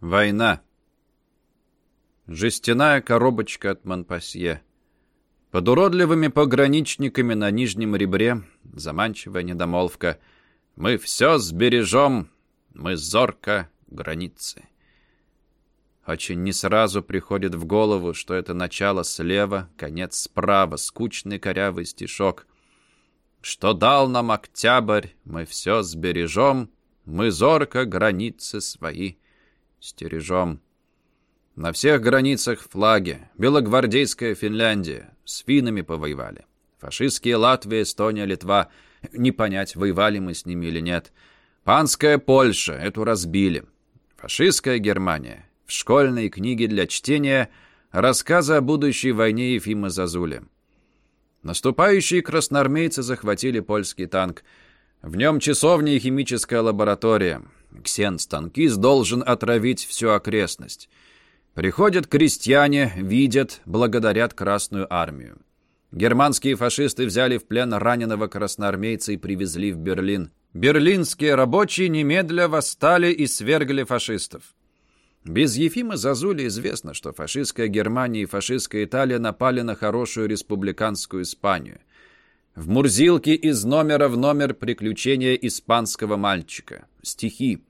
Война. Жестяная коробочка от Монпасье. Под уродливыми пограничниками на нижнем ребре заманчивая недомолвка. Мы все сбережем, мы зорко границы. Очень не сразу приходит в голову, что это начало слева, конец справа, скучный корявый стишок. Что дал нам октябрь, мы все сбережем, мы зорко границы свои стережем. На всех границах флаги. Белогвардейская Финляндия. С финами повоевали. Фашистские Латвия, Эстония, Литва. Не понять, воевали мы с ними или нет. Панская Польша. Эту разбили. Фашистская Германия. В школьной книге для чтения рассказы о будущей войне Ефима Зазули. Наступающие красноармейцы захватили польский танк. В нем часовня и химическая лаборатория. Ксен Станкис должен отравить всю окрестность. Приходят крестьяне, видят, благодарят Красную Армию. Германские фашисты взяли в плен раненого красноармейца и привезли в Берлин. Берлинские рабочие немедля восстали и свергли фашистов. Без Ефима Зазули известно, что фашистская Германия и фашистская Италия напали на хорошую республиканскую Испанию. В Мурзилке из номера в номер приключения испанского мальчика. Стихи.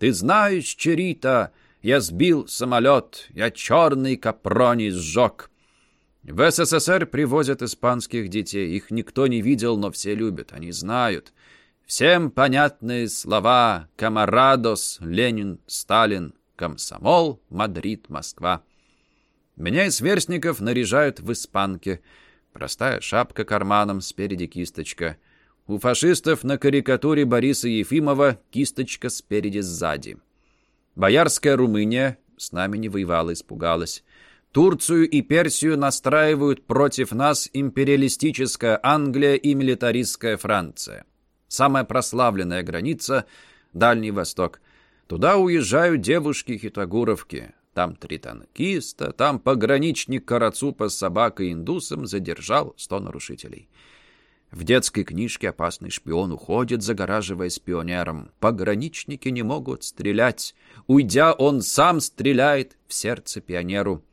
«Ты знаешь, Черита, я сбил самолет, я черный капрони сжег». В СССР привозят испанских детей. Их никто не видел, но все любят. Они знают. Всем понятные слова «Камарадос», «Ленин», «Сталин», «Комсомол», «Мадрид», «Москва». Меня и сверстников наряжают в испанке – Простая шапка карманом, спереди кисточка. У фашистов на карикатуре Бориса Ефимова кисточка спереди-сзади. Боярская Румыния с нами не воевала, испугалась. Турцию и Персию настраивают против нас империалистическая Англия и милитаристская Франция. Самая прославленная граница — Дальний Восток. Туда уезжают девушки-хитогуровки. Там три танкиста, там пограничник Карацупа с собакой-индусом задержал сто нарушителей. В детской книжке опасный шпион уходит, загораживаясь пионером. Пограничники не могут стрелять. Уйдя, он сам стреляет в сердце пионеру.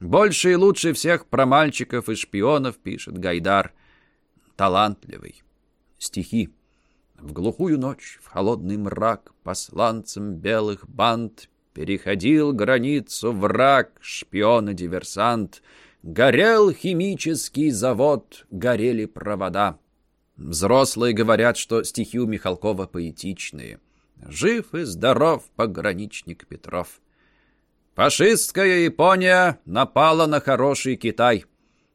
Больше и лучше всех про мальчиков и шпионов пишет Гайдар. Талантливый. Стихи. В глухую ночь, в холодный мрак, посланцем белых банд Переходил границу враг, шпион и диверсант. Горел химический завод, горели провода. Взрослые говорят, что стихи у Михалкова поэтичные. Жив и здоров пограничник Петров. Фашистская Япония напала на хороший Китай.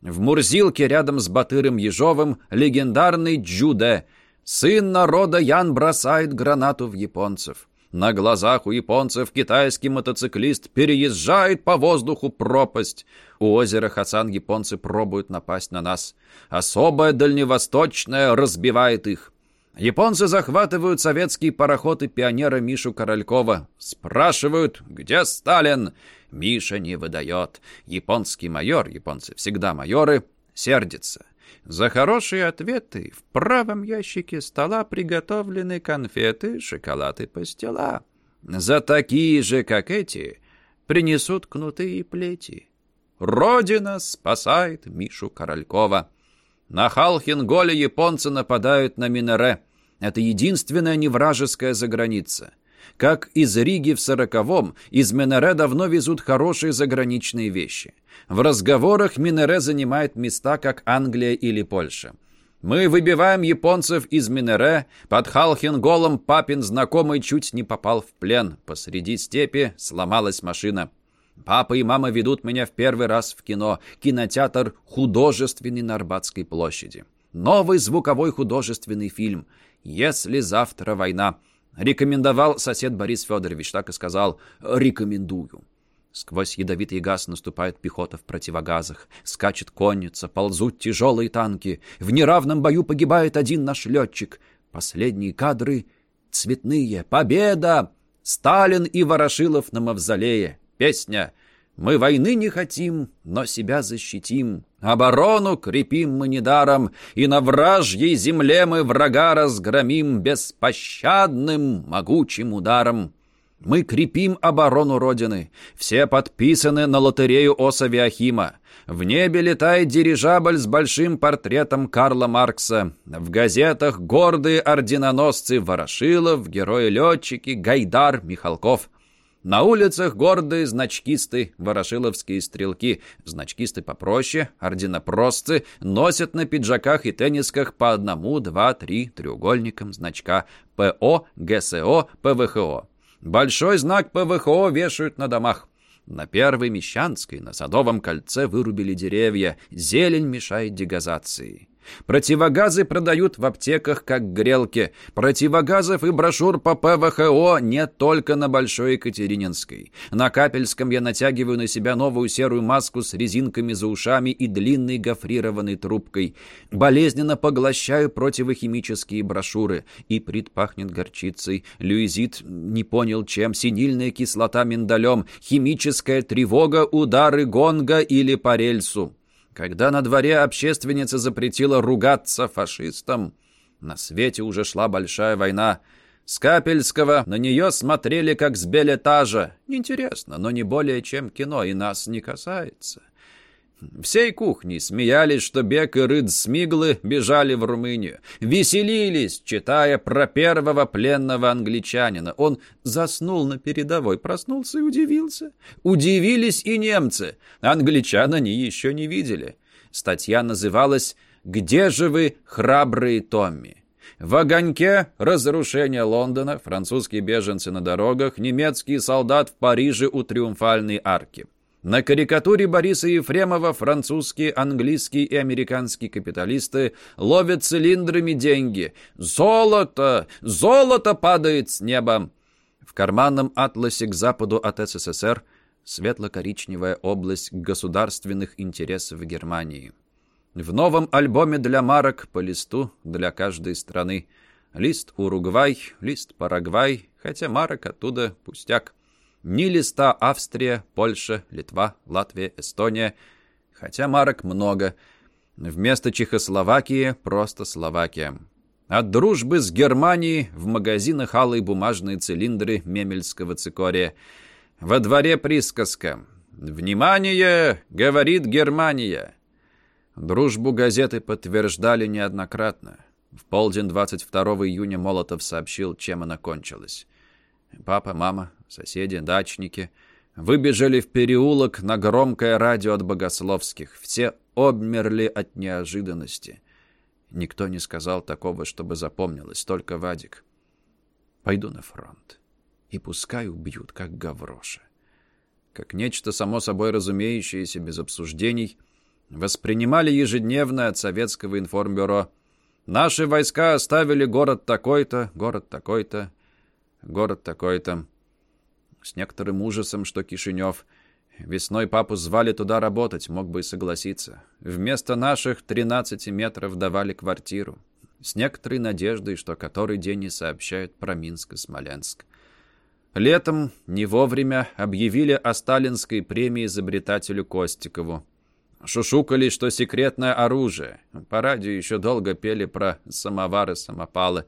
В Мурзилке рядом с Батыром Ежовым легендарный Джуде. Сын народа Ян бросает гранату в японцев. На глазах у японцев китайский мотоциклист переезжает по воздуху пропасть. У озера Хасан японцы пробуют напасть на нас. Особая дальневосточная разбивает их. Японцы захватывают советский пароход и пионера Мишу Королькова. Спрашивают, где Сталин? Миша не выдает. Японский майор, японцы всегда майоры, сердится. За хорошие ответы в правом ящике стола приготовлены конфеты, шоколад и пастила. За такие же, как эти, принесут кнуты и плети. Родина спасает Мишу Королькова. На Халхинголе японцы нападают на Минере. Это единственная невражеская заграница. Как из Риги в сороковом, из Минере давно везут хорошие заграничные вещи. В разговорах Минере занимает места, как Англия или Польша. Мы выбиваем японцев из Минере. Под Халхинголом папин знакомый чуть не попал в плен. Посреди степи сломалась машина. Папа и мама ведут меня в первый раз в кино. Кинотеатр художественный на Арбатской площади. Новый звуковой художественный фильм. «Если завтра война». Рекомендовал сосед Борис Федорович, так и сказал «рекомендую». Сквозь ядовитый газ наступает пехота в противогазах. Скачет конница, ползут тяжелые танки. В неравном бою погибает один наш летчик. Последние кадры цветные. Победа! Сталин и Ворошилов на мавзолее. Песня «Мы войны не хотим, но себя защитим. Оборону крепим мы недаром, и на вражьей земле мы врага разгромим беспощадным могучим ударом». Мы крепим оборону Родины. Все подписаны на лотерею Осавиахима. В небе летает дирижабль с большим портретом Карла Маркса. В газетах гордые орденоносцы Ворошилов, герои-летчики, Гайдар, Михалков. На улицах гордые значкисты, ворошиловские стрелки. Значкисты попроще, орденопросцы, носят на пиджаках и теннисках по одному, два, три треугольникам значка ПО, ГСО, ПВХО. Большой знак ПВХО вешают на домах. На Первой Мещанской, на Садовом кольце вырубили деревья. Зелень мешает дегазации. Противогазы продают в аптеках как грелки. Противогазов и брошюр по ПВХО нет только на Большой Екатерининской. На Капельском я натягиваю на себя новую серую маску с резинками за ушами и длинной гофрированной трубкой. Болезненно поглощаю противохимические брошюры. И пахнет горчицей. Люизит не понял чем. Синильная кислота миндалем. Химическая тревога, удары гонга или по рельсу. Когда на дворе общественница запретила ругаться фашистам, на свете уже шла большая война. С Капельского на нее смотрели как с белетажа. Интересно, но не более чем кино, и нас не касается. Всей кухни смеялись, что Бек и Рыд Смиглы бежали в Румынию. Веселились, читая про первого пленного англичанина. Он заснул на передовой, проснулся и удивился. Удивились и немцы. Англичан они еще не видели. Статья называлась «Где же вы, храбрые Томми?» В огоньке разрушение Лондона, французские беженцы на дорогах, немецкий солдат в Париже у Триумфальной арки. На карикатуре Бориса Ефремова французские, английские и американские капиталисты ловят цилиндрами деньги. Золото! Золото падает с неба! В карманном атласе к западу от СССР светло-коричневая область государственных интересов Германии. В новом альбоме для марок по листу для каждой страны. Лист Уругвай, лист Парагвай, хотя марок оттуда пустяк. Ни листа Австрия, Польша, Литва, Латвия, Эстония. Хотя марок много. Вместо Чехословакии просто Словакия. От дружбы с Германией в магазинах алые бумажные цилиндры мемельского цикория. Во дворе присказка. «Внимание!» — говорит Германия. Дружбу газеты подтверждали неоднократно. В полдень 22 июня Молотов сообщил, чем она кончилась. Папа, мама, соседи, дачники выбежали в переулок на громкое радио от богословских. Все обмерли от неожиданности. Никто не сказал такого, чтобы запомнилось, только Вадик. Пойду на фронт. И пускай убьют, как Гавроша. Как нечто само собой разумеющееся, без обсуждений, воспринимали ежедневно от советского информбюро. Наши войска оставили город такой-то, город такой-то, город такой-то. С некоторым ужасом, что Кишинев. Весной папу звали туда работать, мог бы и согласиться. Вместо наших 13 метров давали квартиру. С некоторой надеждой, что который день не сообщают про Минск и Смоленск. Летом, не вовремя, объявили о сталинской премии изобретателю Костикову. Шушукали, что секретное оружие. По радио еще долго пели про самовары-самопалы.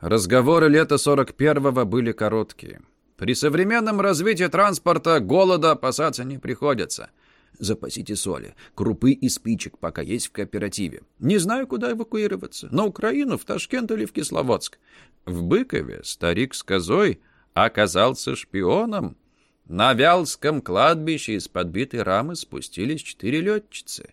Разговоры лета 41-го были короткие. При современном развитии транспорта голода опасаться не приходится. Запасите соли, крупы и спичек, пока есть в кооперативе. Не знаю, куда эвакуироваться. На Украину, в Ташкент или в Кисловодск. В Быкове старик с козой оказался шпионом. На Вялском кладбище из подбитой рамы спустились четыре летчицы.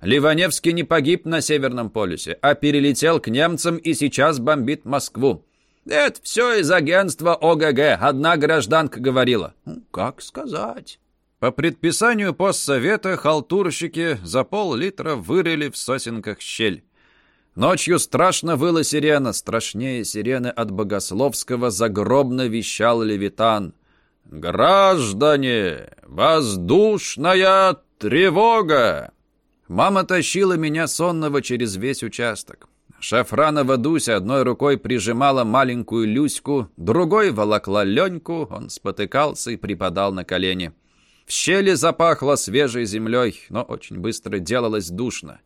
Ливаневский не погиб на Северном полюсе, а перелетел к немцам и сейчас бомбит Москву. Это все из агентства ОГГ, одна гражданка говорила. Ну, как сказать? По предписанию постсовета халтурщики за пол-литра вырыли в сосенках щель. Ночью страшно выла сирена, страшнее сирены от Богословского загробно вещал Левитан. «Граждане, воздушная тревога!» Мама тащила меня сонного через весь участок. Шафранова Дуся одной рукой прижимала маленькую Люську, другой волокла Леньку, он спотыкался и припадал на колени. В щели запахло свежей землей, но очень быстро делалось душно.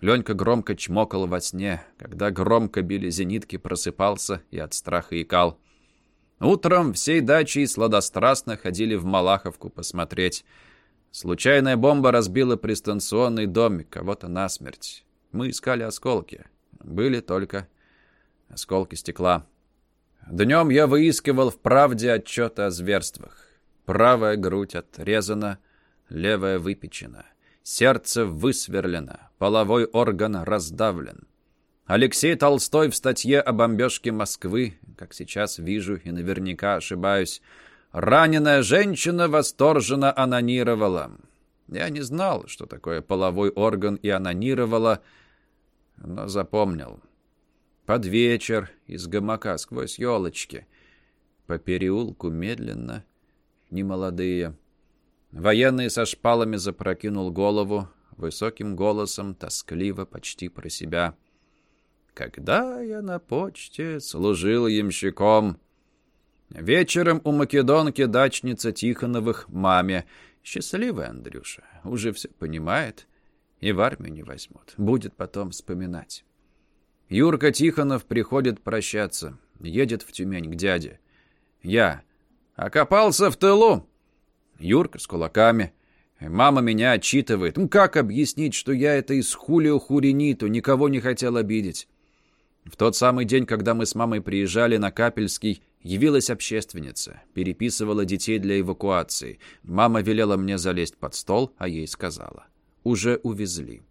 Ленька громко чмокал во сне. Когда громко били зенитки, просыпался и от страха икал. Утром всей дачей сладострастно ходили в Малаховку посмотреть. Случайная бомба разбила пристанционный домик, кого-то насмерть. Мы искали осколки. Были только осколки стекла. Днем я выискивал в правде отчеты о зверствах. Правая грудь отрезана, левая выпечена. Сердце высверлено, половой орган раздавлен. Алексей Толстой в статье о бомбежке Москвы, как сейчас вижу и наверняка ошибаюсь, раненая женщина восторженно анонировала. Я не знал, что такое половой орган и анонировала, но запомнил. Под вечер из гамака сквозь елочки. По переулку медленно, немолодые. Военный со шпалами запрокинул голову, высоким голосом, тоскливо, почти про себя. «Когда я на почте служил ямщиком...» Вечером у македонки дачница Тихоновых маме. Счастливая Андрюша, уже все понимает. И в армию не возьмут. Будет потом вспоминать. Юрка Тихонов приходит прощаться. Едет в Тюмень к дяде. Я. Окопался в тылу. Юрка с кулаками. Мама меня отчитывает. Ну, как объяснить, что я это из Хулио Хуриниту, никого не хотел обидеть? В тот самый день, когда мы с мамой приезжали на Капельский, явилась общественница, переписывала детей для эвакуации. Мама велела мне залезть под стол, а ей сказала. Уже увезли.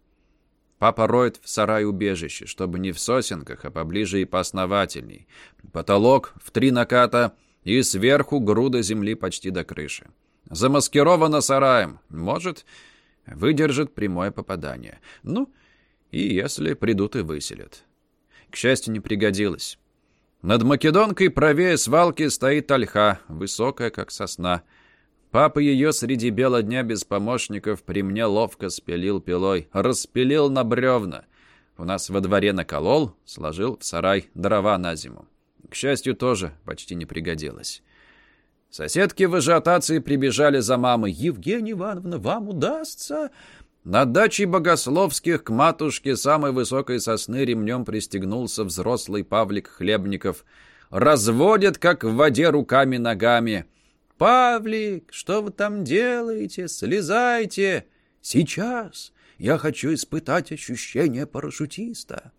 Папа роет в сарай убежище, чтобы не в сосенках, а поближе и поосновательней. Потолок в три наката и сверху груда земли почти до крыши. Замаскировано сараем. Может, выдержит прямое попадание. Ну, и если придут и выселят. К счастью, не пригодилось. Над Македонкой правее свалки стоит ольха, высокая, как сосна. Папа ее среди бела дня без помощников при мне ловко спилил пилой, распилил на бревна. У нас во дворе наколол, сложил в сарай дрова на зиму. К счастью, тоже почти не пригодилось. Соседки в ажиотации прибежали за мамой. «Евгения Ивановна, вам удастся?» На даче Богословских к матушке самой высокой сосны ремнем пристегнулся взрослый Павлик Хлебников. Разводит, как в воде руками-ногами. «Павлик, что вы там делаете? Слезайте!» «Сейчас! Я хочу испытать ощущение парашютиста!»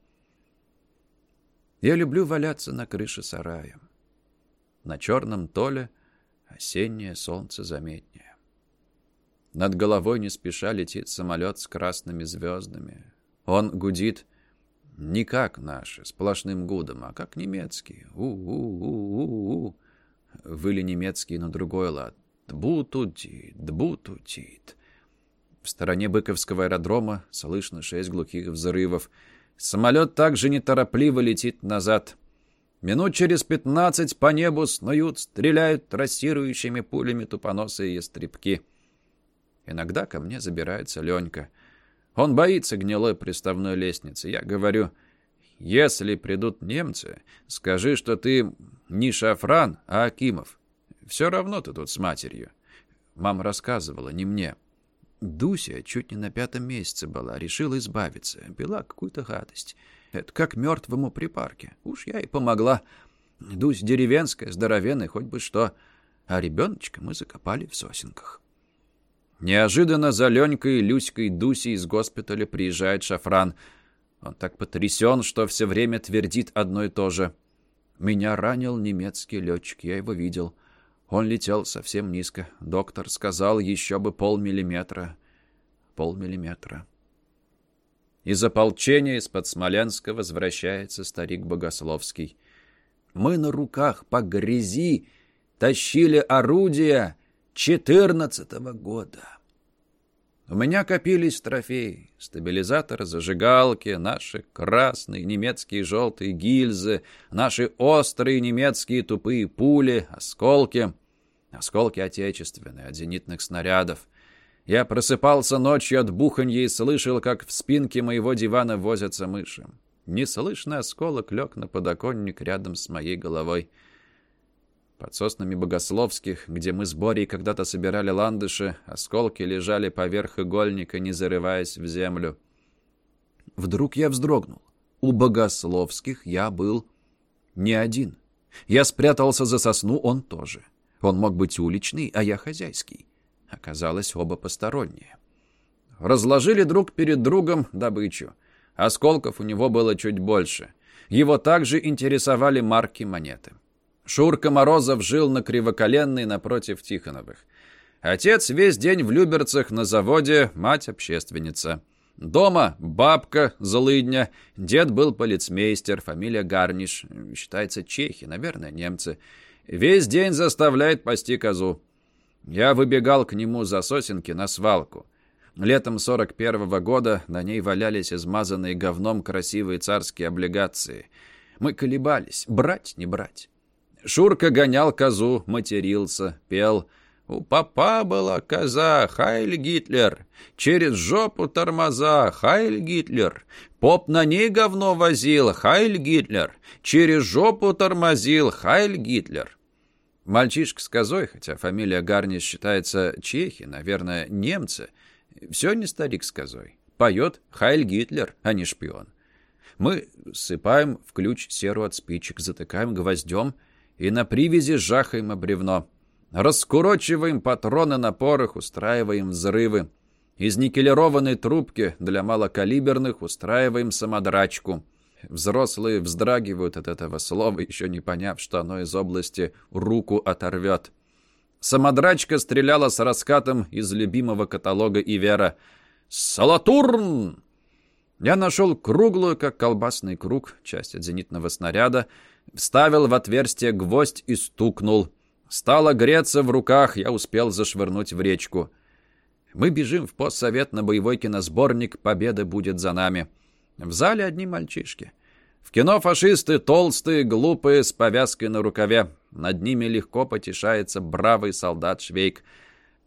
Я люблю валяться на крыше сарая. На черном толе осеннее солнце заметнее. Над головой не спеша летит самолет с красными звездами. Он гудит не как наши, сплошным гудом, а как немецкий. У-у-у-у-у выли немецкие на другой лад. Дбутутит, дбутутит. В стороне Быковского аэродрома слышно шесть глухих взрывов. Самолет также неторопливо летит назад. Минут через пятнадцать по небу снуют, стреляют трассирующими пулями тупоносые ястребки. Иногда ко мне забирается Ленька. Он боится гнилой приставной лестницы. Я говорю, если придут немцы, скажи, что ты не Шафран, а Акимов. Все равно ты тут с матерью. Мама рассказывала, не мне. Дуся чуть не на пятом месяце была, решила избавиться. Пила какую-то гадость. Это как мертвому при парке. Уж я и помогла. Дусь деревенская, здоровенная, хоть бы что. А ребеночка мы закопали в сосенках. Неожиданно за Ленькой, Люськой, Дусей из госпиталя приезжает Шафран. Он так потрясен, что все время твердит одно и то же — меня ранил немецкий летчик, я его видел. Он летел совсем низко. Доктор сказал, еще бы полмиллиметра. Полмиллиметра. Из ополчения из-под Смоленска возвращается старик Богословский. Мы на руках по грязи тащили орудия четырнадцатого года. У меня копились трофеи. Стабилизаторы, зажигалки, наши красные, немецкие желтые гильзы, наши острые немецкие тупые пули, осколки. Осколки отечественные, от зенитных снарядов. Я просыпался ночью от буханья и слышал, как в спинке моего дивана возятся мыши. Неслышный осколок лег на подоконник рядом с моей головой. Под соснами Богословских, где мы с Борей когда-то собирали ландыши, осколки лежали поверх игольника, не зарываясь в землю. Вдруг я вздрогнул. У Богословских я был не один. Я спрятался за сосну, он тоже. Он мог быть уличный, а я хозяйский. Оказалось, оба посторонние. Разложили друг перед другом добычу. Осколков у него было чуть больше. Его также интересовали марки монеты. Шурка Морозов жил на Кривоколенной напротив Тихоновых. Отец весь день в Люберцах на заводе, мать общественница. Дома бабка злыдня, дед был полицмейстер, фамилия Гарниш, считается чехи, наверное, немцы. Весь день заставляет пасти козу. Я выбегал к нему за сосенки на свалку. Летом 41-го года на ней валялись измазанные говном красивые царские облигации. Мы колебались, брать, не брать. Шурка гонял козу, матерился, пел. У попа была коза, Хайль Гитлер. Через жопу тормоза, Хайль Гитлер. Поп на ней говно возил, Хайль Гитлер. Через жопу тормозил, Хайль Гитлер. Мальчишка с козой, хотя фамилия Гарни считается чехи, наверное, немцы, все не старик с козой. Поет Хайль Гитлер, а не шпион. Мы сыпаем в ключ серу от спичек, затыкаем гвоздем и на привязи жахаем бревно. Раскурочиваем патроны на порох, устраиваем взрывы. Из никелированной трубки для малокалиберных устраиваем самодрачку. Взрослые вздрагивают от этого слова, еще не поняв, что оно из области руку оторвет. Самодрачка стреляла с раскатом из любимого каталога Ивера. «Салатурн!» Я нашел круглую, как колбасный круг, часть от зенитного снаряда, вставил в отверстие гвоздь и стукнул. Стало греться в руках, я успел зашвырнуть в речку. Мы бежим в постсовет на боевой киносборник «Победа будет за нами». В зале одни мальчишки. В кино фашисты толстые, глупые, с повязкой на рукаве. Над ними легко потешается бравый солдат Швейк.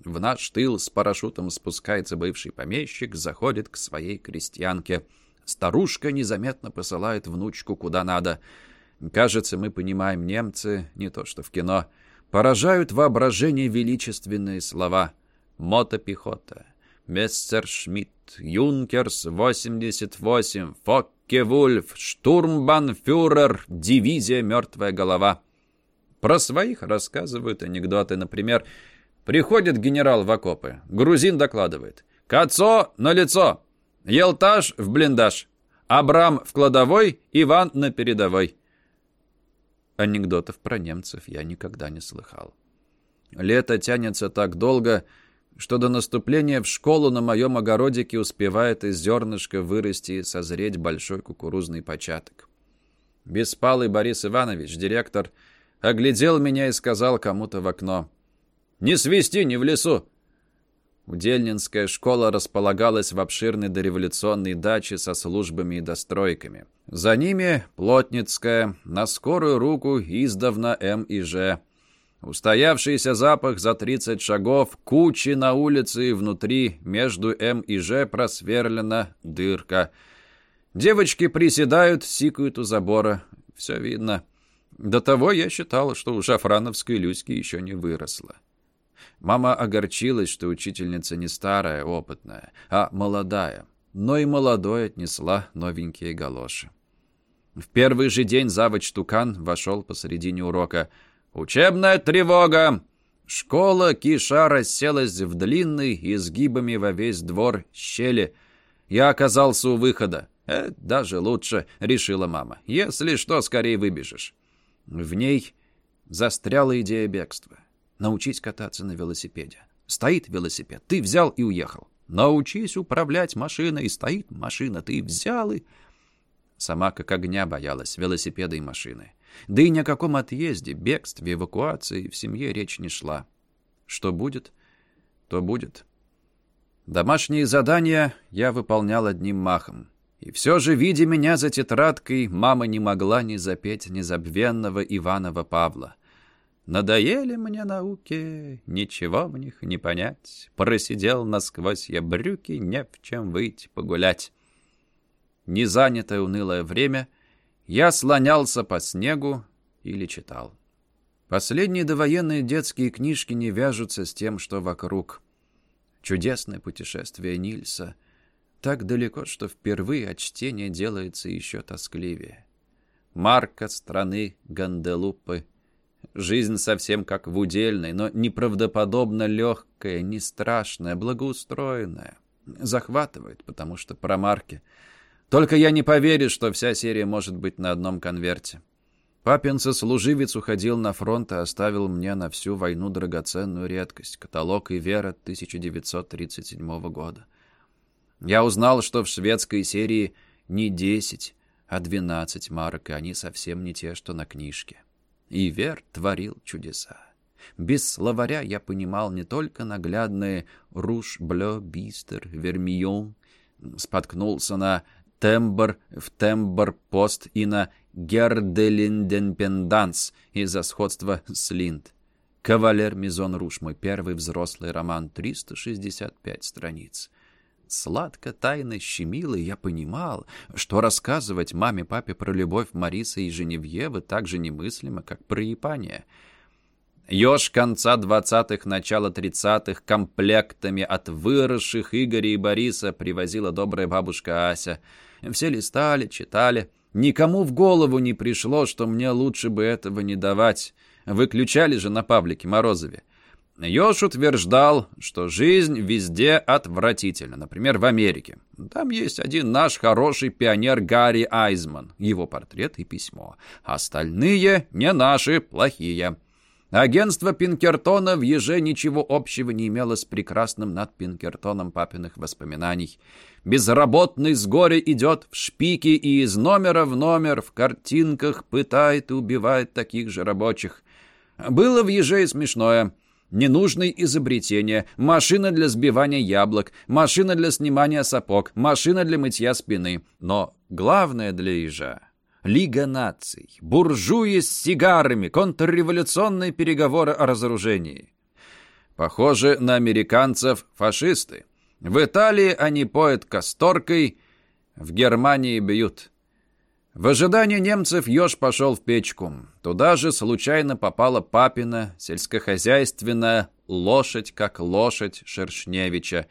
В наш тыл с парашютом спускается бывший помещик, заходит к своей крестьянке. Старушка незаметно посылает внучку куда надо. Кажется, мы понимаем немцы, не то что в кино. Поражают воображение величественные слова. Мотопехота. Мессершмитт, Юнкерс 88, Фокке-Вульф, Штурмбанфюрер, дивизия «Мертвая голова». Про своих рассказывают анекдоты. Например, приходит генерал в окопы. Грузин докладывает. «Кацо на лицо! Елташ в блиндаж! Абрам в кладовой, Иван на передовой!» Анекдотов про немцев я никогда не слыхал. Лето тянется так долго, что до наступления в школу на моем огородике успевает из зернышка вырасти и созреть большой кукурузный початок. Беспалый Борис Иванович, директор, оглядел меня и сказал кому-то в окно. «Не свисти, не в лесу!» Удельнинская школа располагалась в обширной дореволюционной даче со службами и достройками. За ними Плотницкая, на скорую руку издавна М и Ж. Устоявшийся запах за 30 шагов, кучи на улице и внутри, между М и Ж просверлена дырка. Девочки приседают, сикают у забора. Все видно. До того я считал, что у Шафрановской Люськи еще не выросла. Мама огорчилась, что учительница не старая, опытная, а молодая. Но и молодой отнесла новенькие галоши. В первый же день завуч Тукан вошел посредине урока – «Учебная тревога!» Школа киша расселась в длинной, изгибами во весь двор щели. Я оказался у выхода. «Э, даже лучше», — решила мама. «Если что, скорее выбежишь». В ней застряла идея бегства. Научись кататься на велосипеде. Стоит велосипед, ты взял и уехал. Научись управлять машиной, стоит машина, ты взял и... Сама как огня боялась велосипеда и машины. Да и ни о каком отъезде, бегстве, эвакуации в семье речь не шла. Что будет, то будет. Домашние задания я выполнял одним махом. И все же, видя меня за тетрадкой, мама не могла не запеть незабвенного Иванова Павла. Надоели мне науки, ничего в них не понять. Просидел насквозь я брюки, не в чем выйти погулять. Незанятое унылое время — я слонялся по снегу или читал. Последние довоенные детские книжки не вяжутся с тем, что вокруг. Чудесное путешествие Нильса. Так далеко, что впервые от чтения делается еще тоскливее. марка страны Ганделупы. Жизнь совсем как в удельной, но неправдоподобно легкая, не страшная, благоустроенная. Захватывает, потому что про марки. Только я не поверю, что вся серия может быть на одном конверте. Папин сослуживец уходил на фронт и оставил мне на всю войну драгоценную редкость — каталог и вера 1937 года. Я узнал, что в шведской серии не 10, а 12 марок, и они совсем не те, что на книжке. И Вер творил чудеса. Без словаря я понимал не только наглядные «руш», «блё», «бистер», «вермион», споткнулся на «тембр», в «тембр-пост» и на «герделинденпенданс» из-за сходства с «линд». «Кавалер Мизон Руш», мой первый взрослый роман, 365 страниц. Сладко, тайно щемило, и я понимал, что рассказывать маме-папе про любовь Марисы и Женевьевы так же немыслимо, как про Япания. Ёж конца двадцатых, начала тридцатых комплектами от выросших Игоря и Бориса привозила добрая бабушка Ася. Все листали, читали. Никому в голову не пришло, что мне лучше бы этого не давать. Выключали же на Павлике Морозове. Ёж утверждал, что жизнь везде отвратительна, например, в Америке. Там есть один наш хороший пионер Гарри Айзман, его портрет и письмо. Остальные не наши, плохие. Агентство Пинкертона в Еже ничего общего не имело с прекрасным над Пинкертоном папиных воспоминаний. Безработный с горя идет в шпики и из номера в номер в картинках пытает и убивает таких же рабочих. Было в Еже и смешное – Ненужные изобретения, машина для сбивания яблок, машина для снимания сапог, машина для мытья спины. Но главное для ежа — Лига наций, буржуи с сигарами, контрреволюционные переговоры о разоружении. Похоже на американцев фашисты. В Италии они поют касторкой, в Германии бьют. В ожидании немцев еж пошел в печку. Туда же случайно попала папина, сельскохозяйственная, лошадь как лошадь Шершневича.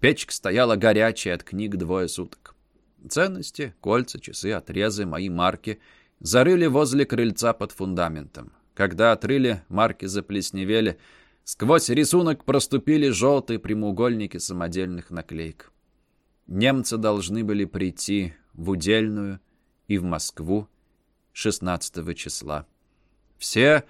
Печка стояла горячая от книг двое суток. Ценности, кольца, часы, отрезы, мои марки зарыли возле крыльца под фундаментом. Когда отрыли, марки заплесневели, сквозь рисунок проступили желтые прямоугольники самодельных наклеек. Немцы должны были прийти в удельную, и в Москву 16 числа. Все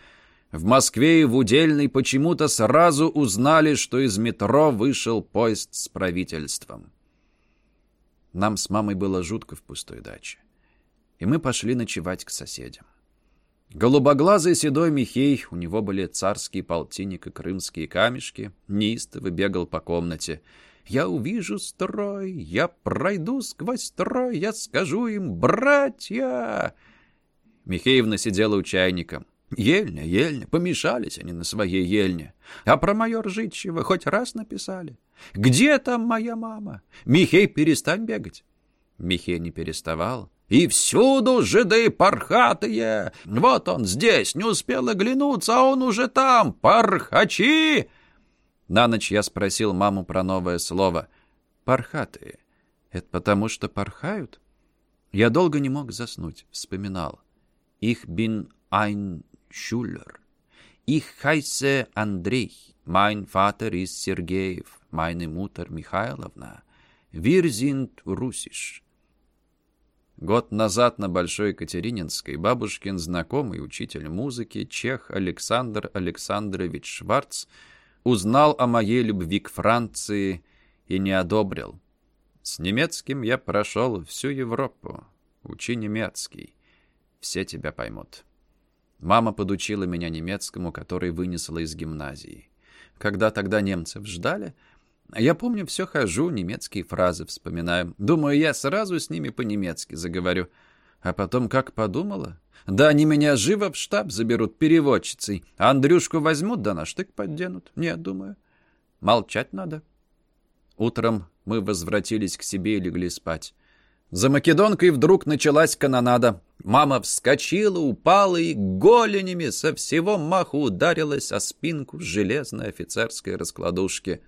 в Москве и в Удельной почему-то сразу узнали, что из метро вышел поезд с правительством. Нам с мамой было жутко в пустой даче. И мы пошли ночевать к соседям. Голубоглазый седой Михей, у него были царские полтинник и крымские камешки, неистово бегал по комнате — я увижу строй, я пройду сквозь строй, я скажу им «Братья!» Михеевна сидела у чайника. Ельня, ельня, помешались они на своей ельне. А про майор Житчева хоть раз написали. Где там моя мама? Михей, перестань бегать. Михей не переставал. И всюду жиды пархатые. Вот он здесь, не успел оглянуться, а он уже там. Пархачи! На ночь я спросил маму про новое слово. «Пархатые. Это потому, что порхают?» Я долго не мог заснуть, вспоминал. «Их бин ein Schüler. Ich heiße Андрей. Mein Vater ist Сергеев. Meine Mutter Михайловна. Wir sind russisch». Год назад на Большой Екатерининской бабушкин знакомый учитель музыки, чех Александр Александрович Шварц, узнал о моей любви к Франции и не одобрил. С немецким я прошел всю Европу. Учи немецкий. Все тебя поймут. Мама подучила меня немецкому, который вынесла из гимназии. Когда тогда немцев ждали, я помню, все хожу, немецкие фразы вспоминаю. Думаю, я сразу с ними по-немецки заговорю. А потом как подумала, да они меня живо в штаб заберут переводчицей. А Андрюшку возьмут, да на штык подденут. Нет, думаю. Молчать надо. Утром мы возвратились к себе и легли спать. За Македонкой вдруг началась канонада. Мама вскочила, упала и голенями со всего маху ударилась о спинку железной офицерской раскладушки.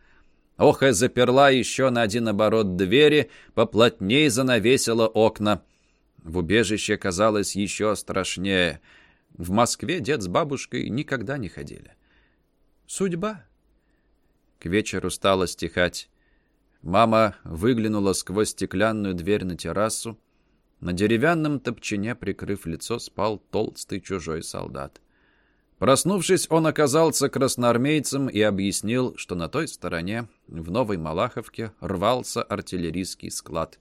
Охая заперла еще на один оборот двери, поплотней занавесила окна. В убежище казалось еще страшнее. В Москве дед с бабушкой никогда не ходили. Судьба. К вечеру стало стихать. Мама выглянула сквозь стеклянную дверь на террасу. На деревянном топчине, прикрыв лицо, спал толстый чужой солдат. Проснувшись, он оказался красноармейцем и объяснил, что на той стороне, в Новой Малаховке, рвался артиллерийский склад.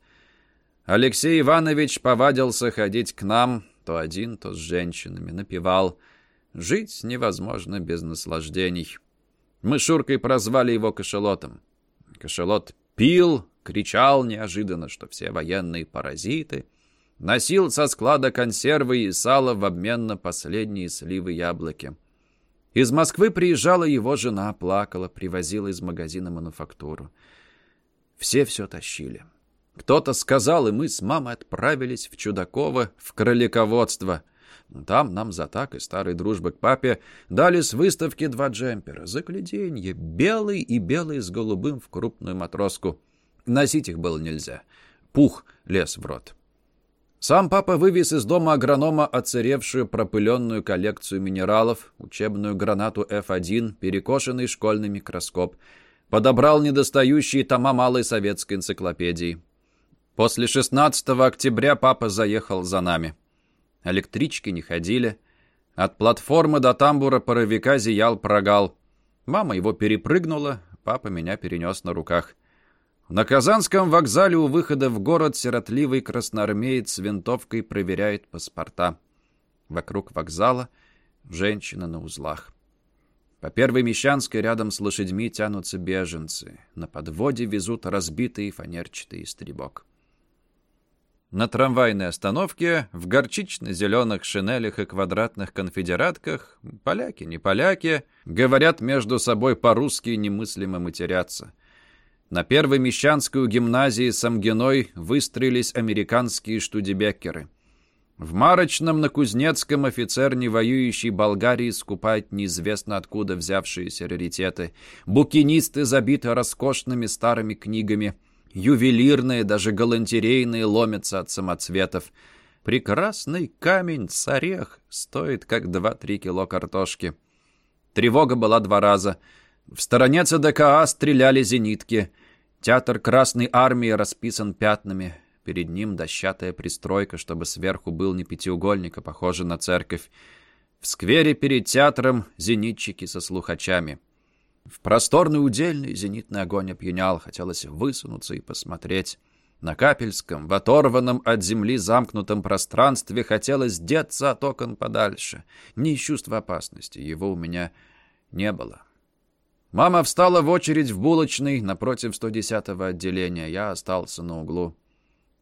Алексей Иванович повадился ходить к нам, то один, то с женщинами, напевал. Жить невозможно без наслаждений. Мы Шуркой прозвали его кошелотом. Кошелот пил, кричал неожиданно, что все военные паразиты, носил со склада консервы и сало в обмен на последние сливы яблоки. Из Москвы приезжала его жена, плакала, привозила из магазина мануфактуру. Все все тащили. Кто-то сказал, и мы с мамой отправились в Чудаково, в кролиководство. Там нам за так и старой дружбы к папе дали с выставки два джемпера. Загляденье, белый и белый с голубым в крупную матроску. Носить их было нельзя. Пух лез в рот. Сам папа вывез из дома агронома оцаревшую пропыленную коллекцию минералов, учебную гранату F1, перекошенный школьный микроскоп. Подобрал недостающие тома малой советской энциклопедии. После 16 октября папа заехал за нами. Электрички не ходили. От платформы до тамбура паровика зиял прогал. Мама его перепрыгнула, папа меня перенес на руках. На Казанском вокзале у выхода в город сиротливый красноармеец с винтовкой проверяет паспорта. Вокруг вокзала женщина на узлах. По Первой Мещанской рядом с лошадьми тянутся беженцы. На подводе везут разбитый фанерчатый стребок. На трамвайной остановке, в горчично-зеленых шинелях и квадратных конфедератках, поляки, не поляки, говорят между собой по-русски немыслимо матерятся — на первой Мещанскую гимназии Самгиной выстроились американские штудебеккеры. В Марочном на Кузнецком офицер невоюющей Болгарии скупает неизвестно откуда взявшиеся раритеты. Букинисты забиты роскошными старыми книгами. Ювелирные, даже галантерейные ломятся от самоцветов. Прекрасный камень с орех стоит как 2-3 кило картошки. Тревога была два раза. В стороне ЦДКА стреляли зенитки — Театр Красной Армии расписан пятнами. Перед ним дощатая пристройка, чтобы сверху был не пятиугольник, а похоже на церковь. В сквере перед театром зенитчики со слухачами. В просторный удельный зенитный огонь опьянял, хотелось высунуться и посмотреть. На Капельском, в оторванном от земли замкнутом пространстве хотелось деться от окон подальше. Ни чувства опасности, его у меня не было. Мама встала в очередь в булочной напротив 110-го отделения. Я остался на углу.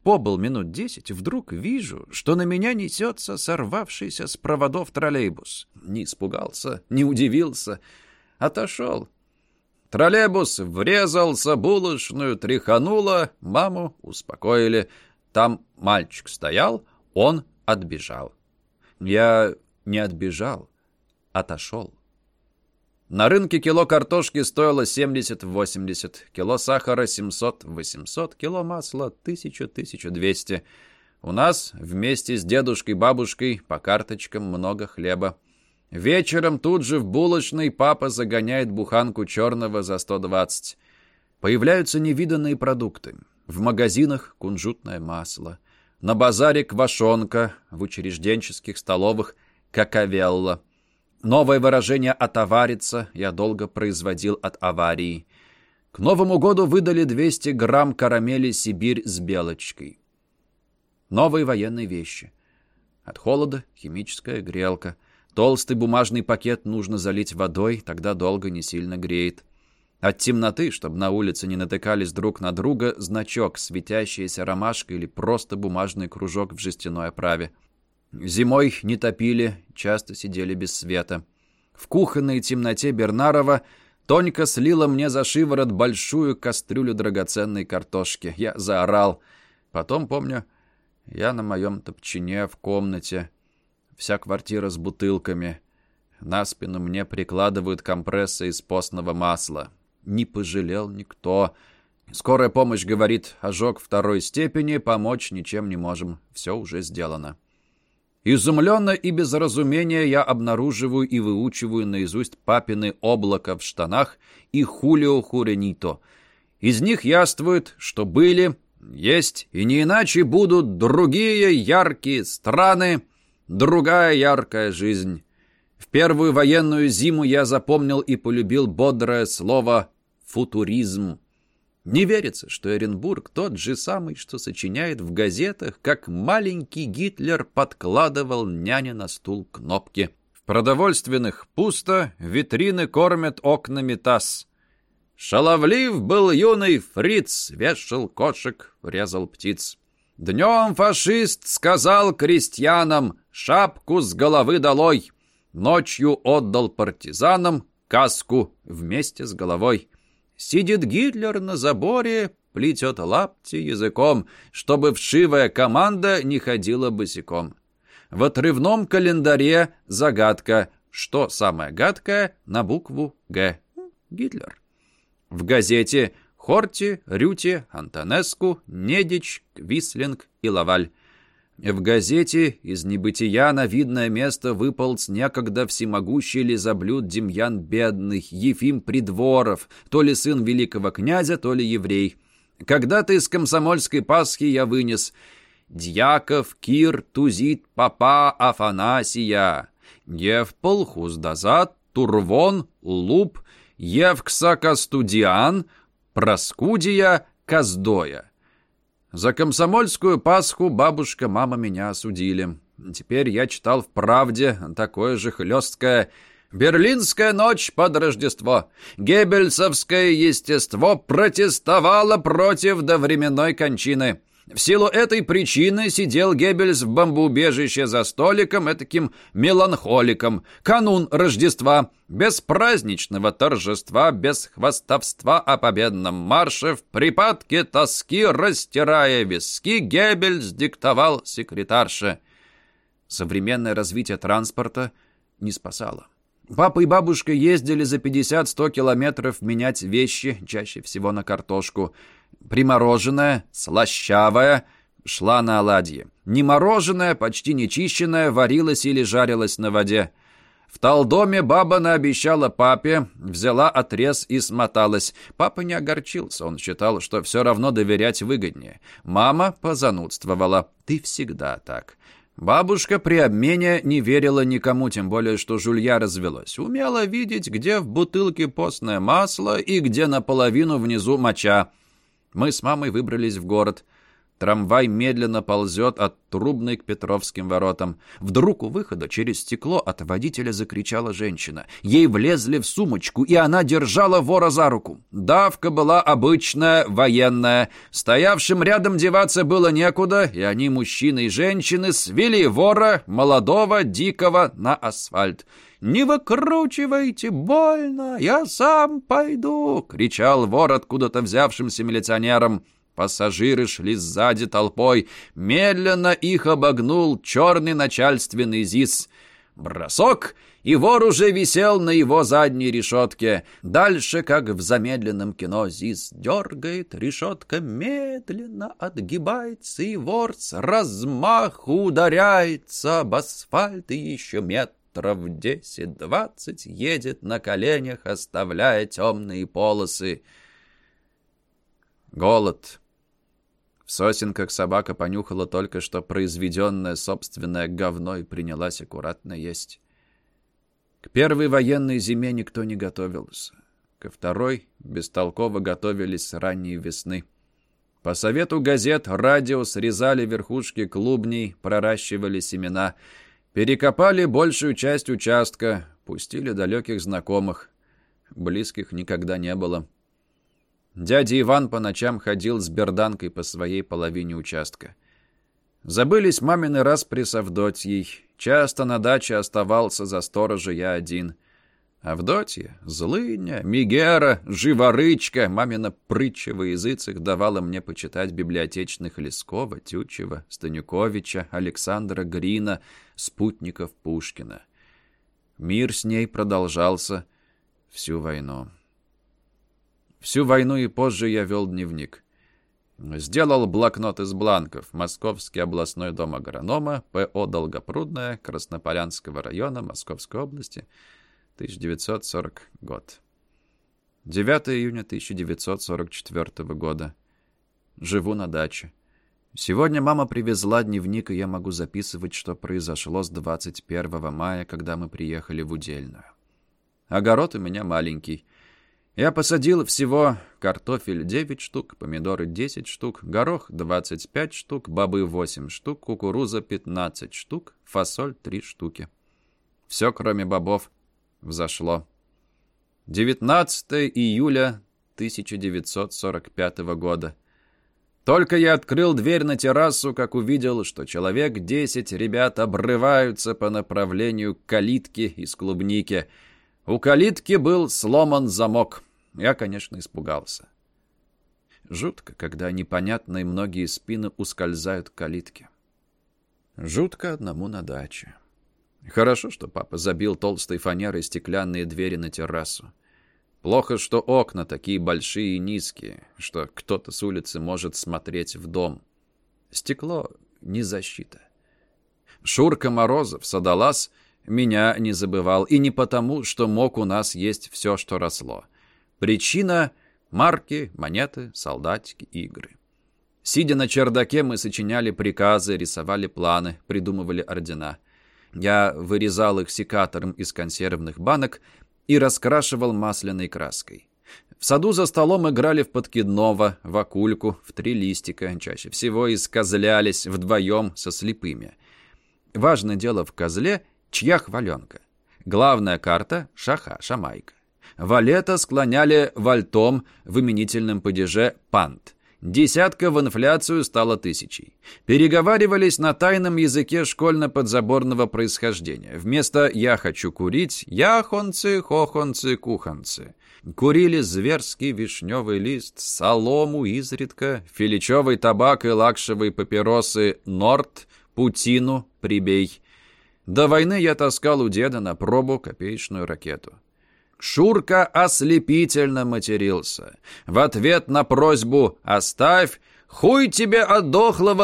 Побыл минут десять, вдруг вижу, что на меня несется сорвавшийся с проводов троллейбус. Не испугался, не удивился. Отошел. Троллейбус врезался, булочную тряхануло, маму успокоили. Там мальчик стоял, он отбежал. Я не отбежал, отошел. На рынке кило картошки стоило 70-80, кило сахара 700-800, кило масла 1000-1200. У нас вместе с дедушкой-бабушкой по карточкам много хлеба. Вечером тут же в булочной папа загоняет буханку черного за 120. Появляются невиданные продукты. В магазинах кунжутное масло. На базаре квашонка, в учрежденческих столовых какавелла. Новое выражение «отовариться» я долго производил от аварии. К Новому году выдали 200 грамм карамели «Сибирь» с белочкой. Новые военные вещи. От холода химическая грелка. Толстый бумажный пакет нужно залить водой, тогда долго не сильно греет. От темноты, чтобы на улице не натыкались друг на друга, значок, светящаяся ромашка или просто бумажный кружок в жестяной оправе. Зимой не топили, часто сидели без света. В кухонной темноте Бернарова Тонька слила мне за шиворот большую кастрюлю драгоценной картошки. Я заорал. Потом, помню, я на моем топчине в комнате. Вся квартира с бутылками. На спину мне прикладывают компрессы из постного масла. Не пожалел никто. Скорая помощь говорит, ожог второй степени, помочь ничем не можем. Все уже сделано. Изумленно и без разумения я обнаруживаю и выучиваю наизусть папины облака в штанах и хулио хуренито. Из них яствует, что были, есть и не иначе будут другие яркие страны, другая яркая жизнь. В первую военную зиму я запомнил и полюбил бодрое слово «футуризм». Не верится, что Эренбург тот же самый, что сочиняет в газетах, как маленький Гитлер подкладывал няне на стул кнопки. В продовольственных пусто, витрины кормят окнами таз. Шаловлив был юный фриц, вешал кошек, резал птиц. Днем фашист сказал крестьянам «шапку с головы долой», ночью отдал партизанам каску вместе с головой. Сидит Гитлер на заборе, плетет лапти языком, чтобы вшивая команда не ходила босиком. В отрывном календаре загадка, что самое гадкое на букву «Г». Гитлер. В газете Хорти, Рюти, Антонеску, Недич, Квислинг и Лаваль. В газете из небытия на видное место выполз некогда всемогущий лизоблюд Демьян Бедный, Ефим Придворов, то ли сын великого князя, то ли еврей. Когда-то из комсомольской Пасхи я вынес «Дьяков, Кир, Тузит, Папа, Афанасия, Евпол, Хуздазат, Турвон, Луп, Евксакастудиан, Проскудия, Каздоя». За комсомольскую Пасху бабушка, мама меня осудили. Теперь я читал в «Правде» такое же хлесткое «Берлинская ночь под Рождество». Геббельсовское естество протестовало против довременной кончины. В силу этой причины сидел Геббельс в бомбоубежище за столиком, этаким меланхоликом. Канун Рождества. Без праздничного торжества, без хвастовства о победном марше, в припадке тоски, растирая виски, Геббельс диктовал секретарше. Современное развитие транспорта не спасало. Папа и бабушка ездили за 50-100 километров менять вещи, чаще всего на картошку примороженная, слащавая, шла на оладьи. Не мороженое, почти не чищенное, варилось или жарилось на воде. В талдоме баба наобещала папе, взяла отрез и смоталась. Папа не огорчился, он считал, что все равно доверять выгоднее. Мама позанудствовала. «Ты всегда так». Бабушка при обмене не верила никому, тем более, что жулья развелось. Умела видеть, где в бутылке постное масло и где наполовину внизу моча. Мы с мамой выбрались в город. Трамвай медленно ползет от Трубной к Петровским воротам. Вдруг у выхода через стекло от водителя закричала женщина. Ей влезли в сумочку, и она держала вора за руку. Давка была обычная, военная. Стоявшим рядом деваться было некуда, и они, мужчины и женщины, свели вора, молодого, дикого, на асфальт. «Не выкручивайте, больно, я сам пойду!» — кричал вор откуда-то взявшимся милиционером. Пассажиры шли сзади толпой. Медленно их обогнул черный начальственный ЗИС. Бросок, и вор уже висел на его задней решетке. Дальше, как в замедленном кино, ЗИС дергает, решетка медленно отгибается, и вор с размаху ударяется об асфальт и еще метр метров десять-двадцать едет на коленях, оставляя темные полосы. Голод. В сосенках собака понюхала только что произведенное собственное говно и принялась аккуратно есть. К первой военной зиме никто не готовился. Ко второй бестолково готовились с ранней весны. По совету газет, радио срезали верхушки клубней, проращивали семена — Перекопали большую часть участка, пустили далеких знакомых. Близких никогда не было. Дядя Иван по ночам ходил с берданкой по своей половине участка. Забылись мамины распри с Авдотьей. Часто на даче оставался за сторожа я один — Авдотья, злыня, Мигера, Живорычка, мамина прытча во языцах давала мне почитать библиотечных Лескова, Тютчева, Станюковича, Александра Грина, спутников Пушкина. Мир с ней продолжался всю войну. Всю войну и позже я вел дневник. Сделал блокнот из бланков. Московский областной дом агронома, П.О. Долгопрудная, Краснополянского района, Московской области, 1940 год. 9 июня 1944 года. Живу на даче. Сегодня мама привезла дневник, и я могу записывать, что произошло с 21 мая, когда мы приехали в Удельную. Огород у меня маленький. Я посадил всего картофель 9 штук, помидоры 10 штук, горох 25 штук, бобы 8 штук, кукуруза 15 штук, фасоль 3 штуки. Все, кроме бобов, взошло. 19 июля 1945 года. Только я открыл дверь на террасу, как увидел, что человек 10 ребят обрываются по направлению к калитке из клубники — у калитки был сломан замок. Я, конечно, испугался. Жутко, когда непонятные многие спины ускользают к калитке. Жутко одному на даче. Хорошо, что папа забил толстой фанерой стеклянные двери на террасу. Плохо, что окна такие большие и низкие, что кто-то с улицы может смотреть в дом. Стекло — не защита. Шурка Морозов, садолаз, меня не забывал, и не потому, что мог у нас есть все, что росло. Причина — марки, монеты, солдатики, игры. Сидя на чердаке, мы сочиняли приказы, рисовали планы, придумывали ордена. Я вырезал их секатором из консервных банок и раскрашивал масляной краской. В саду за столом играли в подкидного, в акульку, в три листика, чаще всего искозлялись вдвоем со слепыми. Важное дело в козле чья хваленка. Главная карта — шаха, шамайка. Валета склоняли вальтом в именительном падеже пант. Десятка в инфляцию стала тысячей. Переговаривались на тайном языке школьно-подзаборного происхождения. Вместо «я хочу курить» — «яхонцы, хохонцы, кухонцы». Курили зверский вишневый лист, солому изредка, филичевый табак и лакшевые папиросы «Норт», «Путину», «Прибей». До войны я таскал у деда на пробу копеечную ракету. Шурка ослепительно матерился. В ответ на просьбу «Оставь!» «Хуй тебе от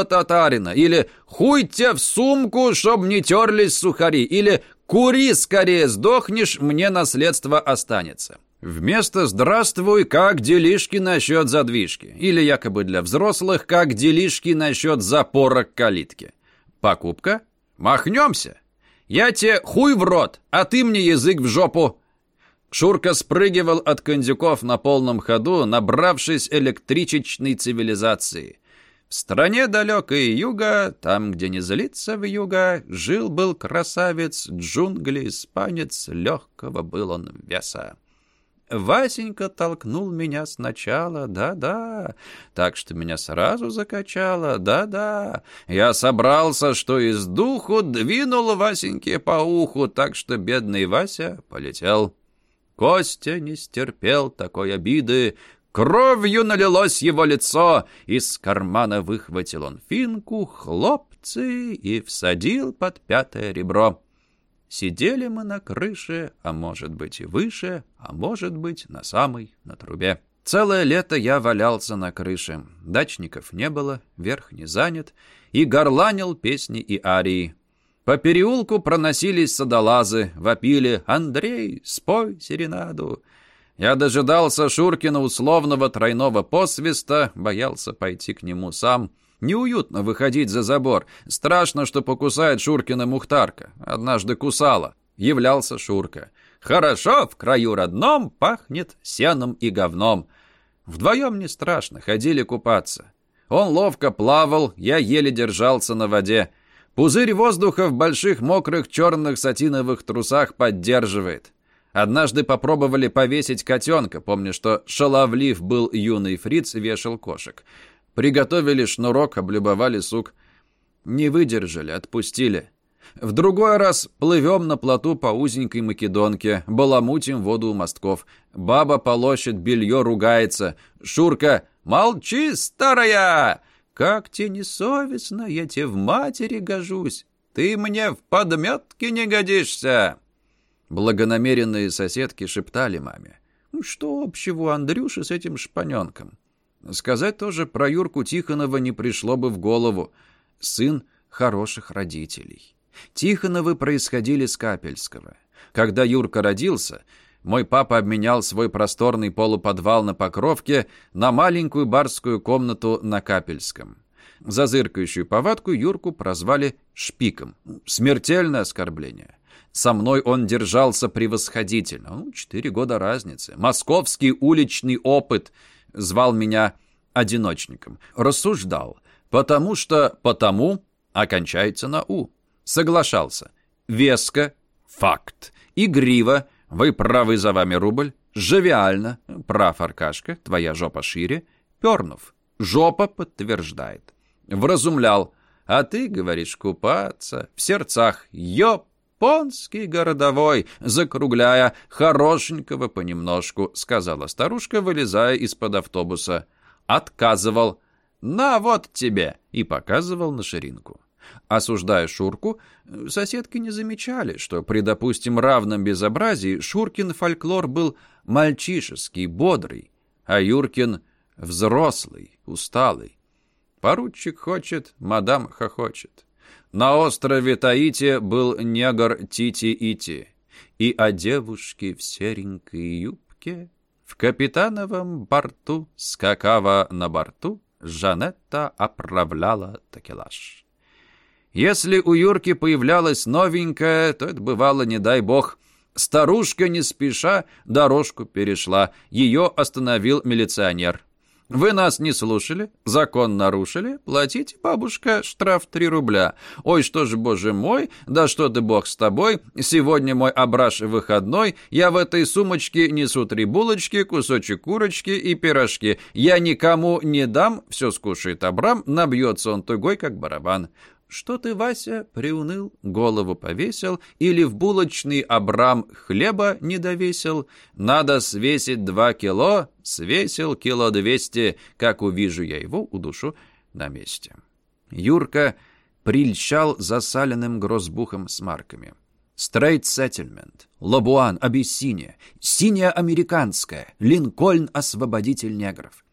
татарина!» или «Хуй тебе в сумку, чтоб не терлись сухари!» или «Кури скорее, сдохнешь, мне наследство останется!» Вместо «Здравствуй, как делишки насчет задвижки?» или якобы для взрослых «Как делишки насчет запора к калитке?» Покупка? Махнемся! «Я тебе хуй в рот, а ты мне язык в жопу!» Шурка спрыгивал от кондюков на полном ходу, набравшись электричечной цивилизации. В стране далекой юга, там, где не злится в юга, жил-был красавец, джунгли испанец, легкого был он веса. Васенька толкнул меня сначала, да-да, так что меня сразу закачало, да-да. Я собрался, что из духу, двинул Васеньке по уху, так что бедный Вася полетел. Костя не стерпел такой обиды, кровью налилось его лицо, из кармана выхватил он финку, хлопцы и всадил под пятое ребро. Сидели мы на крыше, а может быть и выше, а может быть на самой, на трубе. Целое лето я валялся на крыше. Дачников не было, верх не занят, и горланил песни и арии. По переулку проносились садолазы, вопили «Андрей, спой серенаду!» Я дожидался Шуркина условного тройного посвиста, боялся пойти к нему сам — Неуютно выходить за забор. Страшно, что покусает Шуркина Мухтарка. Однажды кусала. Являлся Шурка. Хорошо, в краю родном пахнет сеном и говном. Вдвоем не страшно, ходили купаться. Он ловко плавал, я еле держался на воде. Пузырь воздуха в больших мокрых черных сатиновых трусах поддерживает. Однажды попробовали повесить котенка, помню, что шаловлив был юный фриц, вешал кошек. Приготовили шнурок, облюбовали сук. Не выдержали, отпустили. В другой раз плывем на плоту по узенькой македонке, баламутим воду у мостков. Баба полощет, белье ругается. Шурка «Молчи, старая!» «Как тебе несовестно, я тебе в матери гожусь. Ты мне в подметке не годишься!» Благонамеренные соседки шептали маме. Ну, что общего Андрюши с этим шпаненком? Сказать тоже про Юрку Тихонова не пришло бы в голову. Сын хороших родителей. Тихоновы происходили с Капельского. Когда Юрка родился, мой папа обменял свой просторный полуподвал на Покровке на маленькую барскую комнату на Капельском. За зыркающую повадку Юрку прозвали «шпиком». Смертельное оскорбление. Со мной он держался превосходительно. Ну, четыре года разницы. Московский уличный опыт звал меня одиночником. Рассуждал. Потому что «потому» окончается на «у». Соглашался. Веско – факт. Игриво – вы правы за вами рубль. Живиально – прав Аркашка, твоя жопа шире. Пернув – жопа подтверждает. Вразумлял. А ты, говоришь, купаться в сердцах. Ёп! «Понский городовой», закругляя хорошенького понемножку, сказала старушка, вылезая из-под автобуса. Отказывал. «На, вот тебе!» и показывал на ширинку. Осуждая Шурку, соседки не замечали, что при, допустим, равном безобразии Шуркин фольклор был мальчишеский, бодрый, а Юркин — взрослый, усталый. Поручик хочет, мадам хохочет. На острове Таити был негр Тити-Ити, и о девушке в серенькой юбке в капитановом борту, скакава на борту, Жанетта оправляла такелаж. Если у Юрки появлялась новенькая, то это бывало, не дай бог, Старушка не спеша дорожку перешла. Ее остановил милиционер. Вы нас не слушали, закон нарушили, платите, бабушка, штраф 3 рубля. Ой, что же, боже мой, да что ты, бог с тобой, сегодня мой ображ выходной, я в этой сумочке несу три булочки, кусочек курочки и пирожки. Я никому не дам, все скушает Абрам, набьется он тугой, как барабан. Что ты, Вася, приуныл, голову повесил, или в булочный Абрам хлеба не довесил? Надо свесить два кило, свесил кило двести, как увижу я его, удушу на месте. Юрка прильщал засаленным грозбухом с марками. Стрейт Сеттельмент, Лабуан, Абиссиния, Синяя Американская, Линкольн Освободитель негров.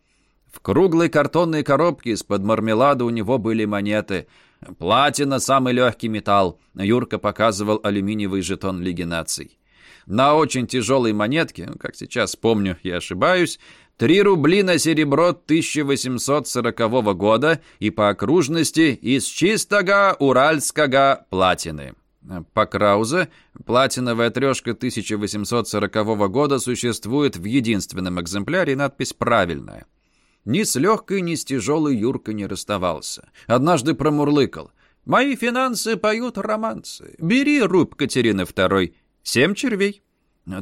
В круглой картонной коробке из-под мармелада у него были монеты — Платина – самый легкий металл. Юрка показывал алюминиевый жетон Лиги наций. На очень тяжелой монетке, как сейчас помню, я ошибаюсь, 3 рубли на серебро 1840 года и по окружности из чистого уральского платины. По Краузе платиновая трешка 1840 года существует в единственном экземпляре, надпись правильная. Ни с легкой, ни с тяжелой Юрка не расставался. Однажды промурлыкал. «Мои финансы поют романсы. Бери руб Катерины Второй. Семь червей.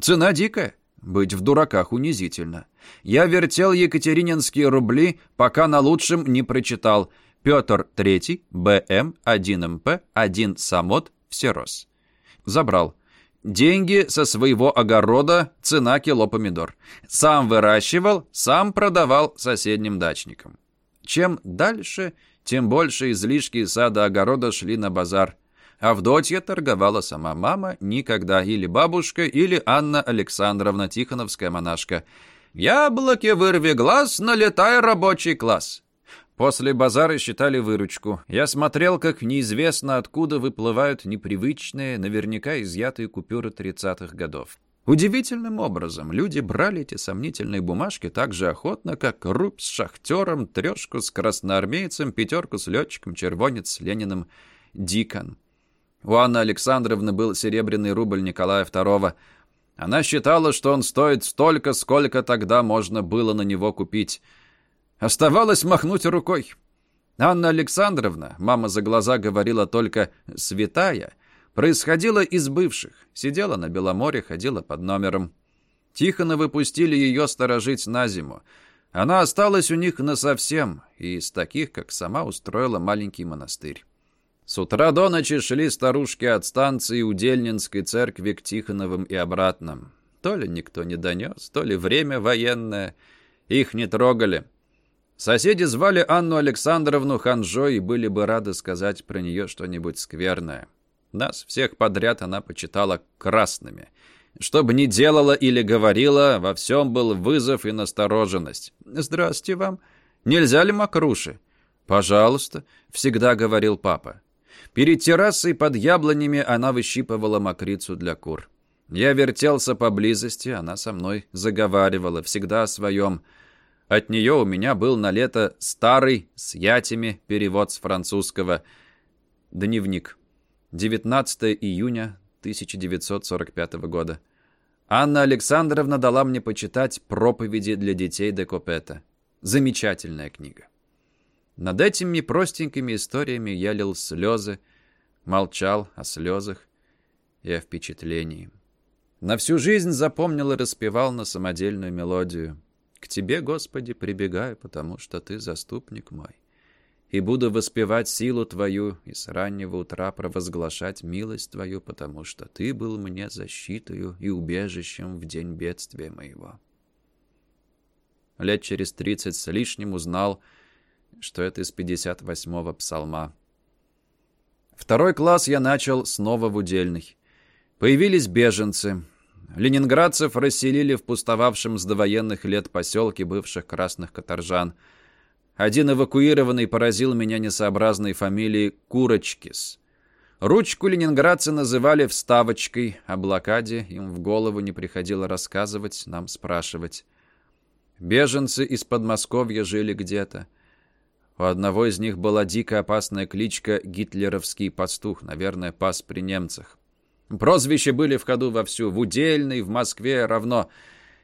Цена дикая. Быть в дураках унизительно. Я вертел екатерининские рубли, пока на лучшем не прочитал. Петр Третий, БМ, 1МП, 1 Самот, Всерос. Забрал. Деньги со своего огорода, цена кило помидор. Сам выращивал, сам продавал соседним дачникам. Чем дальше, тем больше излишки сада-огорода шли на базар. Авдотья торговала сама мама, никогда или бабушка, или Анна Александровна Тихоновская монашка. «Яблоки вырви глаз, налетай рабочий класс». После базара считали выручку. Я смотрел, как неизвестно откуда выплывают непривычные, наверняка изъятые купюры 30-х годов. Удивительным образом люди брали эти сомнительные бумажки так же охотно, как рубь с шахтером, трешку с красноармейцем, пятерку с летчиком, червонец с Лениным, Дикон. У Анны Александровны был серебряный рубль Николая II. Она считала, что он стоит столько, сколько тогда можно было на него купить – Оставалось махнуть рукой. Анна Александровна, мама за глаза говорила только «святая», происходила из бывших. Сидела на Беломоре, ходила под номером. Тихона выпустили ее сторожить на зиму. Она осталась у них насовсем, и из таких, как сама, устроила маленький монастырь. С утра до ночи шли старушки от станции Удельнинской церкви к Тихоновым и обратно. То ли никто не донес, то ли время военное. Их не трогали. Соседи звали Анну Александровну Ханжой и были бы рады сказать про нее что-нибудь скверное. Нас всех подряд она почитала красными. Что бы ни делала или говорила, во всем был вызов и настороженность. «Здрасте вам. Нельзя ли макруши?» «Пожалуйста», — всегда говорил папа. Перед террасой под яблонями она выщипывала мокрицу для кур. Я вертелся поблизости, она со мной заговаривала, всегда о своем. От нее у меня был на лето старый, с ятями, перевод с французского. Дневник. 19 июня 1945 года. Анна Александровна дала мне почитать «Проповеди для детей Декопета». Замечательная книга. Над этими простенькими историями я лил слезы, молчал о слезах и о впечатлении. На всю жизнь запомнил и распевал на самодельную мелодию. «К тебе, Господи, прибегаю, потому что ты заступник мой. И буду воспевать силу Твою и с раннего утра провозглашать милость Твою, потому что Ты был мне защитою и убежищем в день бедствия моего». Лет через тридцать с лишним узнал, что это из 58-го псалма. Второй класс я начал снова в удельный. Появились беженцы. Ленинградцев расселили в пустовавшем с довоенных лет поселке бывших красных каторжан. Один эвакуированный поразил меня несообразной фамилией Курочкис. Ручку ленинградцы называли вставочкой, о блокаде им в голову не приходило рассказывать, нам спрашивать. Беженцы из Подмосковья жили где-то. У одного из них была дико опасная кличка «Гитлеровский пастух», наверное, пас при немцах. Прозвища были в ходу вовсю. В Удельной, в Москве равно.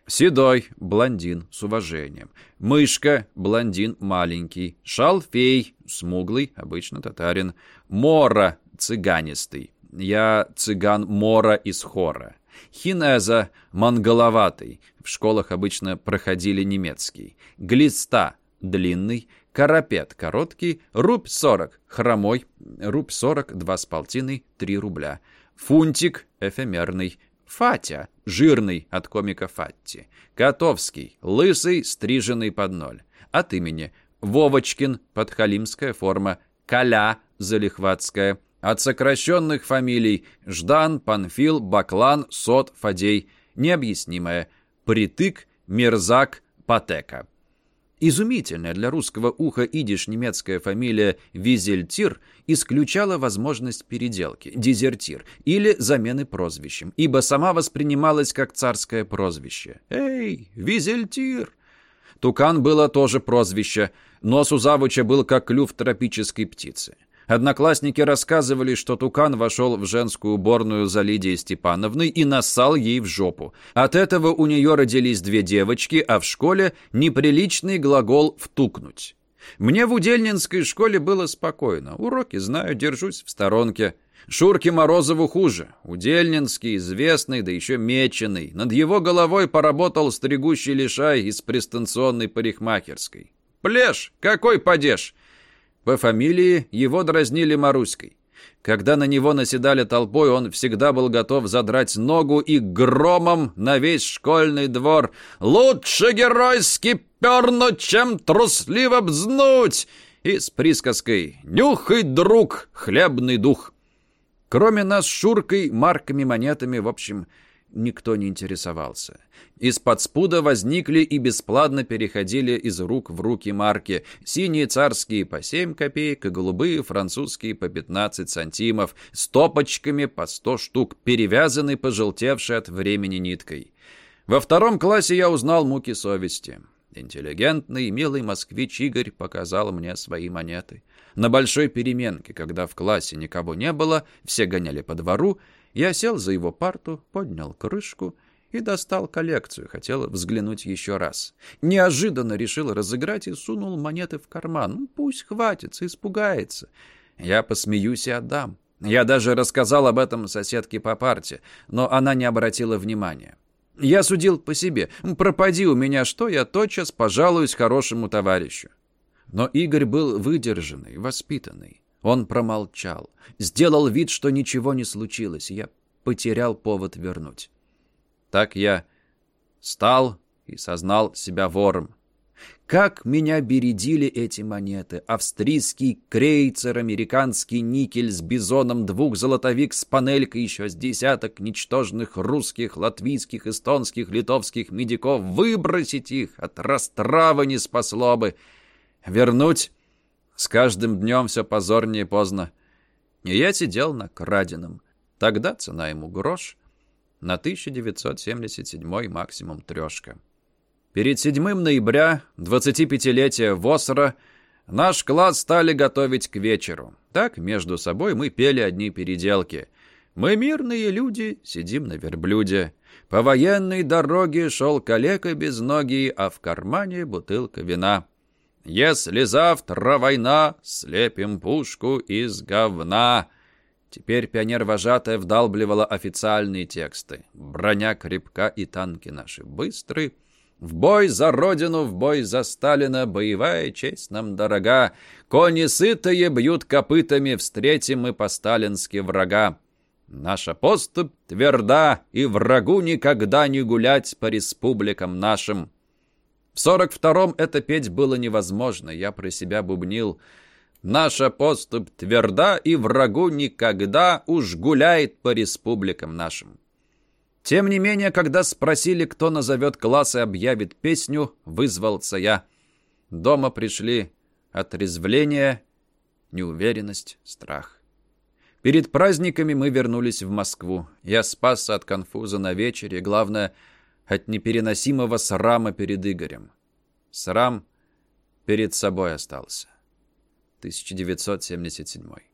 Седой, блондин, с уважением. Мышка, блондин, маленький. Шалфей, смуглый, обычно татарин. Мора, цыганистый. Я цыган Мора из хора. Хинеза, монголоватый. В школах обычно проходили немецкий. Глиста, длинный. Карапет короткий, рубь 40, хромой, рубь 40, два с полтиной, три рубля. Фунтик эфемерный, Фатя жирный от комика Фатти, Котовский лысый, стриженный под ноль. От имени Вовочкин подхалимская форма, Каля залихватская. От сокращенных фамилий Ждан, Панфил, Баклан, Сот, Фадей. Необъяснимое. Притык, Мерзак, Патека. Изумительная для русского уха идиш немецкая фамилия Визельтир исключала возможность переделки, дезертир или замены прозвищем, ибо сама воспринималась как царское прозвище. «Эй, Визельтир!» Тукан было тоже прозвище, нос у завуча был как клюв тропической птицы. Одноклассники рассказывали, что Тукан вошел в женскую уборную за Лидией Степановной и нассал ей в жопу. От этого у нее родились две девочки, а в школе неприличный глагол «втукнуть». Мне в Удельнинской школе было спокойно. Уроки знаю, держусь в сторонке. Шурке Морозову хуже. Удельнинский, известный, да еще меченый. Над его головой поработал стригущий лишай из пристанционной парикмахерской. «Плешь! Какой падеж!» По фамилии его дразнили Маруськой. Когда на него наседали толпой, он всегда был готов задрать ногу и громом на весь школьный двор «Лучше геройски пернуть, чем трусливо бзнуть!» и с присказкой «Нюхай, друг, хлебный дух!» Кроме нас с Шуркой, марками, монетами, в общем, никто не интересовался. Из-под спуда возникли и бесплатно переходили из рук в руки марки. Синие царские по 7 копеек, и голубые французские по 15 сантимов, с топочками по 100 штук, перевязанной пожелтевшей от времени ниткой. Во втором классе я узнал муки совести. Интеллигентный, милый москвич Игорь показал мне свои монеты. На большой переменке, когда в классе никого не было, все гоняли по двору, я сел за его парту, поднял крышку и достал коллекцию, хотел взглянуть еще раз. Неожиданно решил разыграть и сунул монеты в карман. Ну, пусть хватится, испугается. Я посмеюсь и отдам. Я даже рассказал об этом соседке по парте, но она не обратила внимания. Я судил по себе. Пропади у меня что, я тотчас пожалуюсь хорошему товарищу. Но Игорь был выдержанный, воспитанный. Он промолчал, сделал вид, что ничего не случилось. Я потерял повод вернуть. Так я стал и сознал себя вором. Как меня бередили эти монеты! Австрийский крейцер, американский никель с бизоном, двух золотовик с панелькой, еще с десяток ничтожных русских, латвийских, эстонских, литовских медиков. Выбросить их от растрава не спасло бы. Вернуть с каждым днем все позорнее поздно. И я сидел на краденом. Тогда цена ему грош. На 1977 максимум трешка. Перед 7 ноября, 25-летие Восера, наш класс стали готовить к вечеру. Так, между собой мы пели одни переделки. Мы мирные люди, сидим на верблюде. По военной дороге шел калека без ноги, а в кармане бутылка вина. Если завтра война, слепим пушку из говна. Теперь пионер-вожатая вдалбливала официальные тексты. Броня крепка и танки наши быстры. В бой за Родину, в бой за Сталина, боевая честь нам дорога. Кони сытые бьют копытами, встретим мы по-сталински врага. Наша поступь тверда, и врагу никогда не гулять по республикам нашим. Сорок втором это петь было невозможно, я про себя бубнил. Наша поступь тверда, и врагу никогда уж гуляет по республикам нашим. Тем не менее, когда спросили, кто назовет класс и объявит песню, вызвался я. Дома пришли отрезвление, неуверенность, страх. Перед праздниками мы вернулись в Москву. Я спасся от конфуза на вечере, главное, от непереносимого срама перед Игорем. Срам перед собой остался. 1977